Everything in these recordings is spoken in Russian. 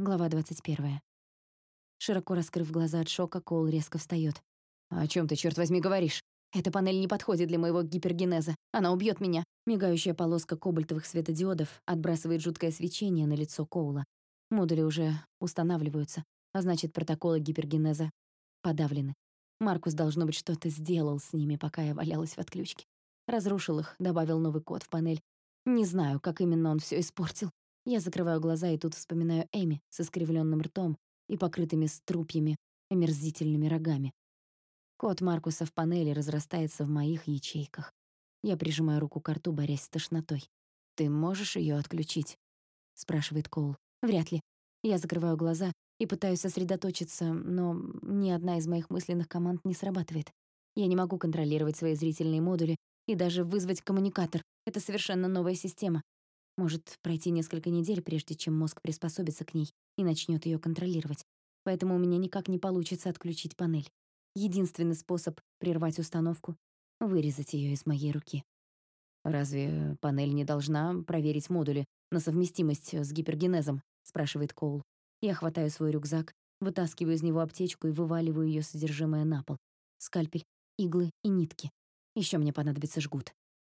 Глава 21. Широко раскрыв глаза от шока, Коул резко встаёт. «О чем ты, черт возьми, говоришь?» «Эта панель не подходит для моего гипергенеза. Она убьет меня». Мигающая полоска кобальтовых светодиодов отбрасывает жуткое свечение на лицо Коула. Модули уже устанавливаются, а значит, протоколы гипергенеза подавлены. Маркус, должно быть, что-то сделал с ними, пока я валялась в отключке. Разрушил их, добавил новый код в панель. Не знаю, как именно он все испортил. Я закрываю глаза и тут вспоминаю Эми с искривленным ртом и покрытыми струпьями, омерзительными рогами. Кот Маркуса в панели разрастается в моих ячейках. Я прижимаю руку к рту, борясь с тошнотой. «Ты можешь ее отключить?» — спрашивает Коул. «Вряд ли». Я закрываю глаза и пытаюсь сосредоточиться, но ни одна из моих мысленных команд не срабатывает. Я не могу контролировать свои зрительные модули и даже вызвать коммуникатор. Это совершенно новая система, может пройти несколько недель, прежде чем мозг приспособится к ней и начнет ее контролировать. Поэтому у меня никак не получится отключить панель. Единственный способ прервать установку — вырезать ее из моей руки. «Разве панель не должна проверить модули на совместимость с гипергенезом?» — спрашивает Коул. Я хватаю свой рюкзак, вытаскиваю из него аптечку и вываливаю ее содержимое на пол. Скальпель, иглы и нитки. Еще мне понадобится жгут.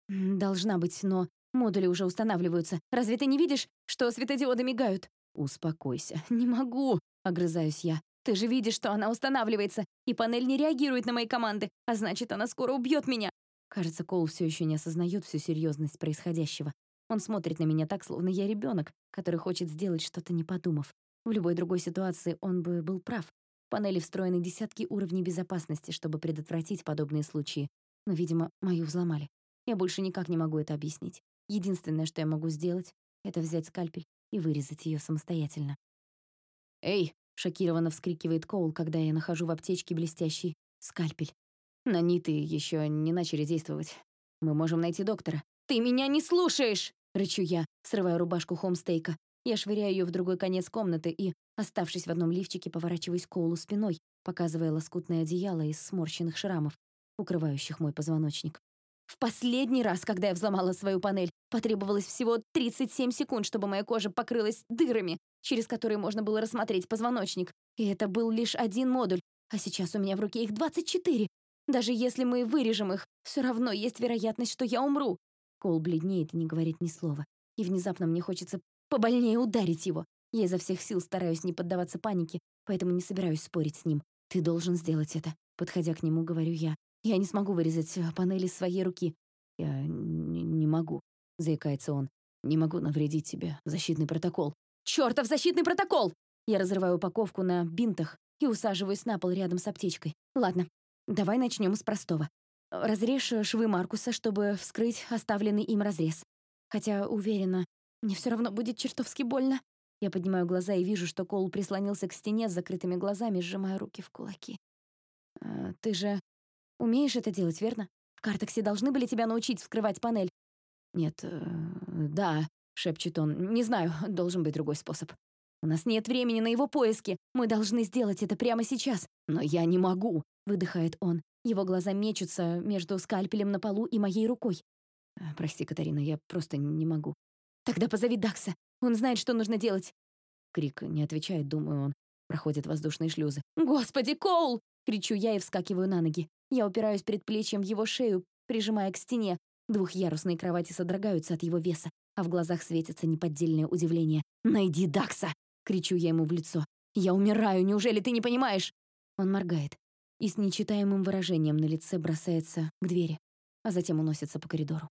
Должна быть, но Модули уже устанавливаются. Разве ты не видишь, что светодиоды мигают? Успокойся. Не могу, огрызаюсь я. Ты же видишь, что она устанавливается, и панель не реагирует на мои команды, а значит, она скоро убьет меня. Кажется, Коул все еще не осознает всю серьезность происходящего. Он смотрит на меня так, словно я ребенок, который хочет сделать что-то не подумав. В любой другой ситуации он бы был прав. В панели встроены десятки уровней безопасности, чтобы предотвратить подобные случаи. Но, видимо, мою взломали. Я больше никак не могу это объяснить. Единственное, что я могу сделать, это взять скальпель и вырезать ее самостоятельно. «Эй!» — шокированно вскрикивает Коул, когда я нахожу в аптечке блестящий скальпель. На ниты еще не начали действовать. Мы можем найти доктора. «Ты меня не слушаешь!» — рычу я, срывая рубашку Хомстейка. Я швыряю ее в другой конец комнаты и, оставшись в одном лифчике, поворачиваюсь Коулу спиной, показывая лоскутное одеяло из сморщенных шрамов, укрывающих мой позвоночник. В последний раз, когда я взломала свою панель, потребовалось всего 37 секунд, чтобы моя кожа покрылась дырами, через которые можно было рассмотреть позвоночник. И это был лишь один модуль, а сейчас у меня в руке их 24. Даже если мы вырежем их, все равно есть вероятность, что я умру. Кол бледнеет и не говорит ни слова. И внезапно мне хочется побольнее ударить его. Я изо всех сил стараюсь не поддаваться панике, поэтому не собираюсь спорить с ним. «Ты должен сделать это», — подходя к нему, говорю я. Я не смогу вырезать э, панели своей руки. Я не, могу, заикается он. Не могу навредить тебе. Защитный протокол. Чёртов защитный протокол! Я разрываю упаковку на бинтах и усаживаюсь на пол рядом с аптечкой. Ладно, давай начнем с простого. Разрежь швы Маркуса, чтобы вскрыть оставленный им разрез. Хотя, уверена, мне все равно будет чертовски больно. Я поднимаю глаза и вижу, что Кол прислонился к стене с закрытыми глазами, сжимая руки в кулаки. «Э, «Ты же Умеешь это делать, верно? В картексе должны были тебя научить вскрывать панель. Нет, э, да, шепчет он. Не знаю, должен быть другой способ. У нас нет времени на его поиски. Мы должны сделать это прямо сейчас. Но я не могу, выдыхает он. Его глаза мечутся между скальпелем на полу и моей рукой. «Э, прости, Катарина, я просто не могу. Тогда позови Дакса. Он знает, что нужно делать. Крик не отвечает, думаю он. Проходит воздушные шлюзы. «Господи, Коул!» — кричу я и вскакиваю на ноги. Я упираюсь предплечьем в его шею, прижимая к стене. Двухъярусные кровати содрогаются от его веса, а в глазах светится неподдельное удивление. «Найди Дакса!» — кричу я ему в лицо. «Я умираю, неужели ты не понимаешь?» Он моргает и с нечитаемым выражением на лице бросается к двери, а затем уносится по коридору.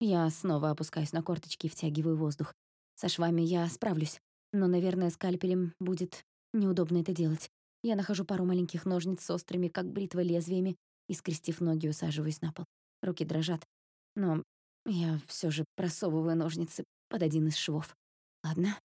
Я снова опускаюсь на корточки и втягиваю воздух. Со швами я справлюсь, но, наверное, скальпелем будет неудобно это делать. Я нахожу пару маленьких ножниц с острыми, как бритва, лезвиями и, скрестив ноги, усаживаюсь на пол. Руки дрожат, но я все же просовываю ножницы под один из швов. Ладно,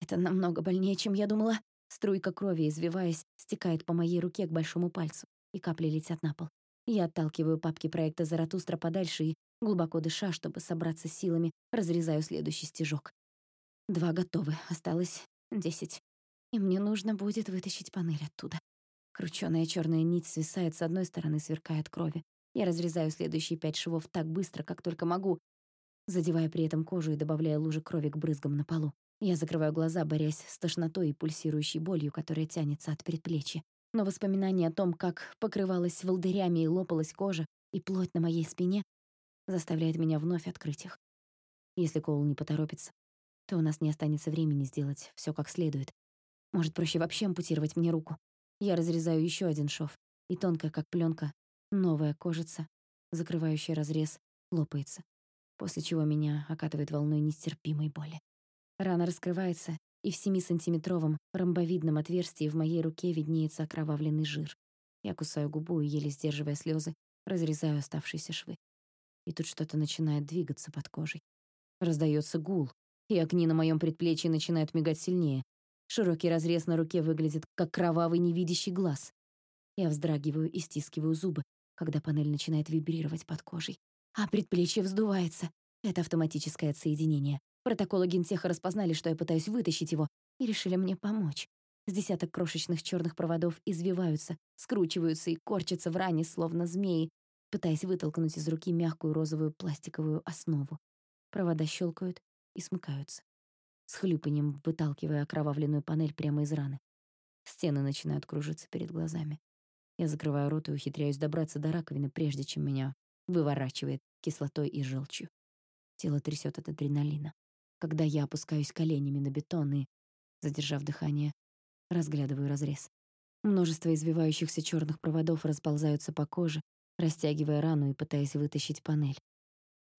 это намного больнее, чем я думала. Струйка крови, извиваясь, стекает по моей руке к большому пальцу, и капли летят на пол. Я отталкиваю папки проекта «Заратустра» подальше и, глубоко дыша, чтобы собраться силами, разрезаю следующий стежок. Два готовы, осталось десять. И мне нужно будет вытащить панель оттуда. Кручёная чёрная нить свисает с одной стороны, сверкая от крови. Я разрезаю следующие пять швов так быстро, как только могу, задевая при этом кожу и добавляя лужи крови к брызгам на полу. Я закрываю глаза, борясь с тошнотой и пульсирующей болью, которая тянется от предплечья. Но воспоминание о том, как покрывалась волдырями и лопалась кожа, и плоть на моей спине, заставляет меня вновь открыть их. Если Коул не поторопится, то у нас не останется времени сделать все как следует. Может, проще вообще ампутировать мне руку. Я разрезаю еще один шов, и тонкая, как пленка, новая кожица, закрывающая разрез, лопается, после чего меня окатывает волной нестерпимой боли. Рана раскрывается, и в семисантиметровом ромбовидном отверстии в моей руке виднеется окровавленный жир. Я кусаю губу и, еле сдерживая слезы, разрезаю оставшиеся швы. И тут что-то начинает двигаться под кожей. Раздается гул, и огни на моем предплечье начинают мигать сильнее. Широкий разрез на руке выглядит, как кровавый невидящий глаз. Я вздрагиваю и стискиваю зубы, когда панель начинает вибрировать под кожей. А предплечье вздувается. Это автоматическое отсоединение. Протоколы гентеха распознали, что я пытаюсь вытащить его, и решили мне помочь. С десяток крошечных черных проводов извиваются, скручиваются и корчатся в ране, словно змеи, пытаясь вытолкнуть из руки мягкую розовую пластиковую основу. Провода щелкают и смыкаются, с хлюпанием выталкивая окровавленную панель прямо из раны. Стены начинают кружиться перед глазами. Я закрываю рот и ухитряюсь добраться до раковины, прежде чем меня выворачивает кислотой и желчью. Тело трясет от адреналина. Когда я опускаюсь коленями на бетон и, задержав дыхание, разглядываю разрез. Множество извивающихся черных проводов расползаются по коже, растягивая рану и пытаясь вытащить панель.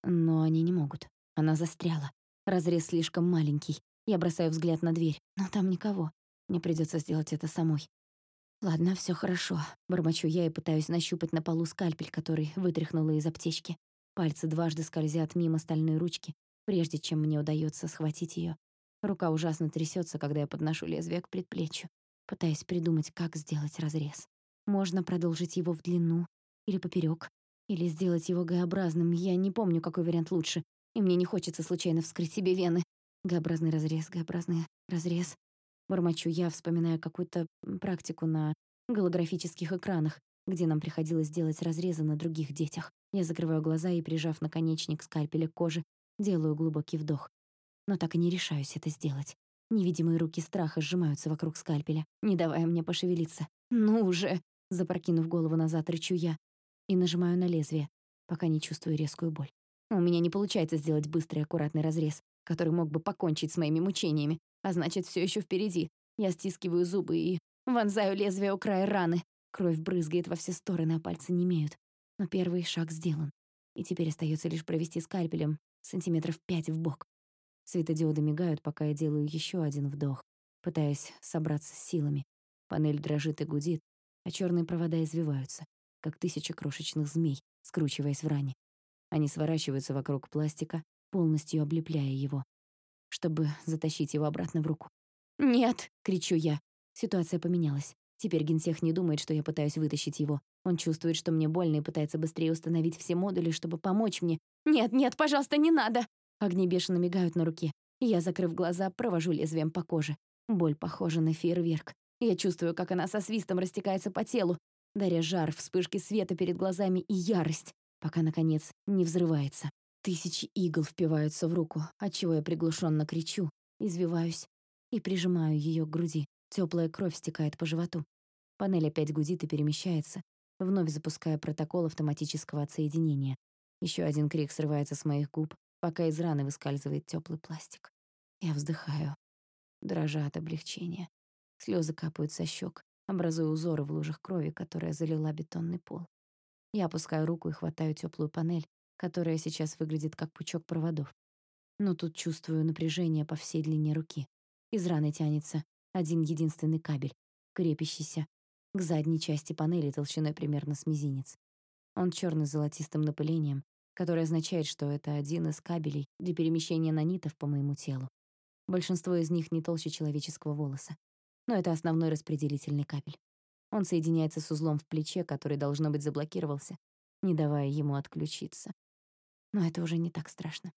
Но они не могут. Она застряла. Разрез слишком маленький. Я бросаю взгляд на дверь, но там никого. Мне придется сделать это самой. Ладно, все хорошо. Бормочу я и пытаюсь нащупать на полу скальпель, который вытряхнула из аптечки. Пальцы дважды скользят мимо стальной ручки, прежде чем мне удается схватить ее. Рука ужасно трясется, когда я подношу лезвие к предплечью, пытаясь придумать, как сделать разрез. Можно продолжить его в длину или поперек, или сделать его Г-образным. Я не помню, какой вариант лучше, и мне не хочется случайно вскрыть себе вены. Г-образный разрез, Г-образный разрез. Бормочу я, вспоминая какую-то практику на голографических экранах, где нам приходилось делать разрезы на других детях. Я закрываю глаза и, прижав наконечник скальпеля к коже, делаю глубокий вдох. Но так и не решаюсь это сделать. Невидимые руки страха сжимаются вокруг скальпеля, не давая мне пошевелиться. «Ну уже!» — запрокинув голову назад, рычу я и нажимаю на лезвие, пока не чувствую резкую боль. У меня не получается сделать быстрый аккуратный разрез, который мог бы покончить с моими мучениями, а значит, все еще впереди. Я стискиваю зубы и вонзаю лезвие у края раны. Кровь брызгает во все стороны, а пальцы немеют. Но первый шаг сделан. И теперь остается лишь провести скальпелем сантиметров пять в бок. Светодиоды мигают, пока я делаю еще один вдох, пытаясь собраться с силами. Панель дрожит и гудит, а черные провода извиваются, как тысяча крошечных змей, скручиваясь в ране. Они сворачиваются вокруг пластика, полностью облепляя его, чтобы затащить его обратно в руку. «Нет!» — кричу я. Ситуация поменялась. Теперь генсех не думает, что я пытаюсь вытащить его. Он чувствует, что мне больно и пытается быстрее установить все модули, чтобы помочь мне. «Нет, нет, пожалуйста, не надо!» Огни бешено мигают на руке. Я, закрыв глаза, провожу лезвием по коже. Боль похожа на фейерверк. Я чувствую, как она со свистом растекается по телу, даря жар, вспышки света перед глазами и ярость, пока, наконец, не взрывается. Тысячи игл впиваются в руку, отчего я приглушенно кричу, извиваюсь и прижимаю ее к груди. Теплая кровь стекает по животу. Панель опять гудит и перемещается, вновь запуская протокол автоматического отсоединения. Еще один крик срывается с моих губ, пока из раны выскальзывает теплый пластик. Я вздыхаю, дрожа от облегчения. Слезы капают со щек, образуя узоры в лужах крови, которая залила бетонный пол. Я опускаю руку и хватаю теплую панель, которая сейчас выглядит как пучок проводов. Но тут чувствую напряжение по всей длине руки. Из раны тянется один единственный кабель, крепящийся к задней части панели толщиной примерно с мизинец. Он черный с золотистым напылением, которое означает, что это один из кабелей для перемещения нанитов по моему телу. Большинство из них не толще человеческого волоса. Но это основной распределительный кабель. Он соединяется с узлом в плече, который, должно быть, заблокировался, не давая ему отключиться. Но это уже не так страшно.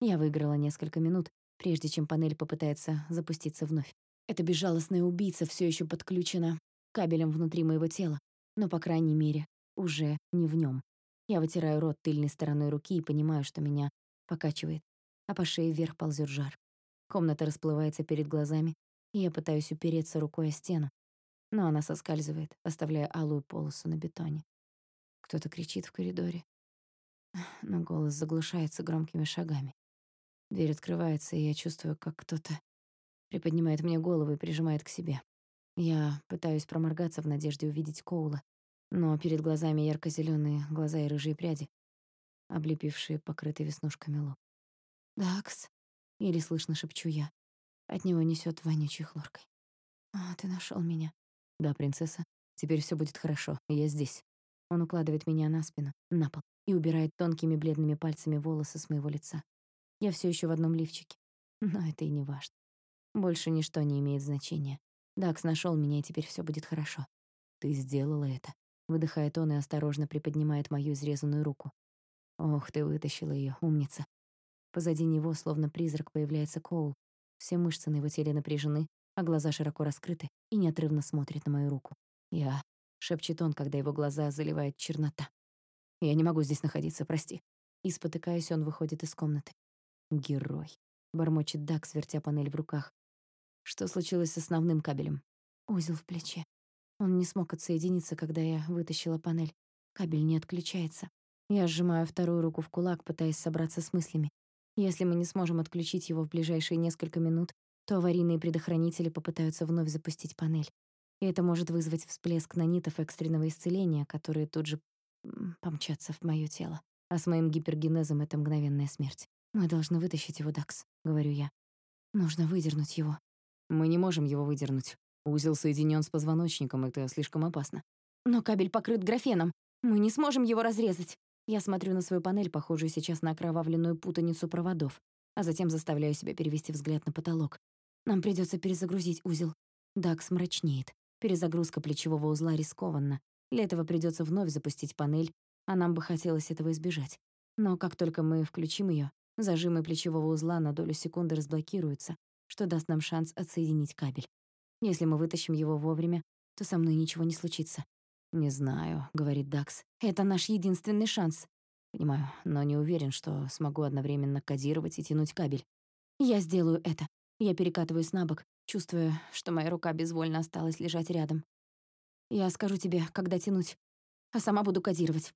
Я выиграла несколько минут, прежде чем панель попытается запуститься вновь. Эта безжалостная убийца все еще подключена кабелем внутри моего тела, но, по крайней мере, уже не в нем. Я вытираю рот тыльной стороной руки и понимаю, что меня покачивает, а по шее вверх ползет жар. Комната расплывается перед глазами, и я пытаюсь упереться рукой о стену, но она соскальзывает, оставляя алую полосу на бетоне. Кто-то кричит в коридоре, но голос заглушается громкими шагами. Дверь открывается, и я чувствую, как кто-то приподнимает мне голову и прижимает к себе. Я пытаюсь проморгаться в надежде увидеть Коула, но перед глазами ярко зеленые глаза и рыжие пряди, облепившие покрытый веснушками лоб. «Дакс», — еле слышно шепчу я. От него несет вонючей хлоркой. «А, ты нашел меня». «Да, принцесса. Теперь все будет хорошо. Я здесь». Он укладывает меня на спину, на пол, и убирает тонкими бледными пальцами волосы с моего лица. Я все еще в одном лифчике. Но это и не важно. Больше ничто не имеет значения. Дакс нашел меня, и теперь все будет хорошо. Ты сделала это. Выдыхает он и осторожно приподнимает мою изрезанную руку. Ох, ты вытащила ее, умница. Позади него, словно призрак, появляется Коул. Все мышцы на его теле напряжены, а глаза широко раскрыты и неотрывно смотрит на мою руку. «Я...» — шепчет он, когда его глаза заливает чернота. «Я не могу здесь находиться, прости». И, спотыкаясь, он выходит из комнаты. «Герой», — бормочет Дак, свертя панель в руках. Что случилось с основным кабелем? Узел в плече. Он не смог отсоединиться, когда я вытащила панель. Кабель не отключается. Я сжимаю вторую руку в кулак, пытаясь собраться с мыслями. Если мы не сможем отключить его в ближайшие несколько минут, то аварийные предохранители попытаются вновь запустить панель. И это может вызвать всплеск нанитов экстренного исцеления, которые тут же помчатся в моё тело. А с моим гипергенезом это мгновенная смерть. Мы должны вытащить его, Дакс, говорю я. Нужно выдернуть его. Мы не можем его выдернуть. Узел соединен с позвоночником, это слишком опасно. Но кабель покрыт графеном. Мы не сможем его разрезать. Я смотрю на свою панель, похожую сейчас на окровавленную путаницу проводов, а затем заставляю себя перевести взгляд на потолок. Нам придется перезагрузить узел. Дакс мрачнеет. Перезагрузка плечевого узла рискованна. Для этого придется вновь запустить панель, а нам бы хотелось этого избежать. Но как только мы включим ее, зажимы плечевого узла на долю секунды разблокируются, что даст нам шанс отсоединить кабель. Если мы вытащим его вовремя, то со мной ничего не случится. «Не знаю», — говорит Дакс. «Это наш единственный шанс». «Понимаю, но не уверен, что смогу одновременно кодировать и тянуть кабель». «Я сделаю это». Я перекатываюсь на бок, чувствуя, что моя рука безвольно осталась лежать рядом. «Я скажу тебе, когда тянуть, а сама буду кодировать».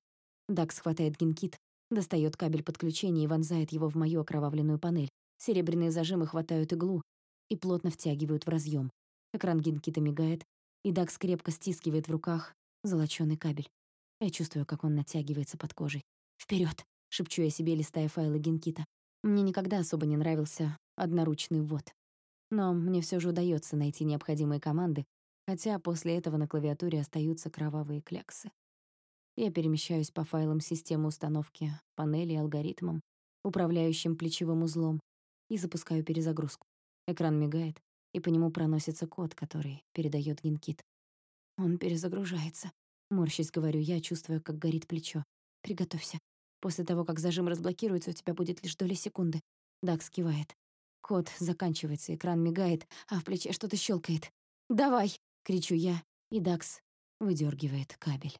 Дакс хватает генкит, достает кабель подключения и вонзает его в мою окровавленную панель. Серебряные зажимы хватают иглу и плотно втягивают в разъем. Экран генкита мигает, и Дакс крепко стискивает в руках золочёный кабель. Я чувствую, как он натягивается под кожей. Вперед! шепчу я себе, листая файлы генкита. Мне никогда особо не нравился одноручный ввод. Но мне все же удается найти необходимые команды, хотя после этого на клавиатуре остаются кровавые кляксы. Я перемещаюсь по файлам системы установки, панели алгоритмам, управляющим плечевым узлом, и запускаю перезагрузку. Экран мигает, и по нему проносится код, который передает генкит. Он перезагружается. Морщись, говорю я, чувствуя, как горит плечо. Приготовься. После того, как зажим разблокируется, у тебя будет лишь доля секунды. Дакс кивает. Код заканчивается, экран мигает, а в плече что-то щелкает. «Давай!» — кричу я, и Дакс выдергивает кабель.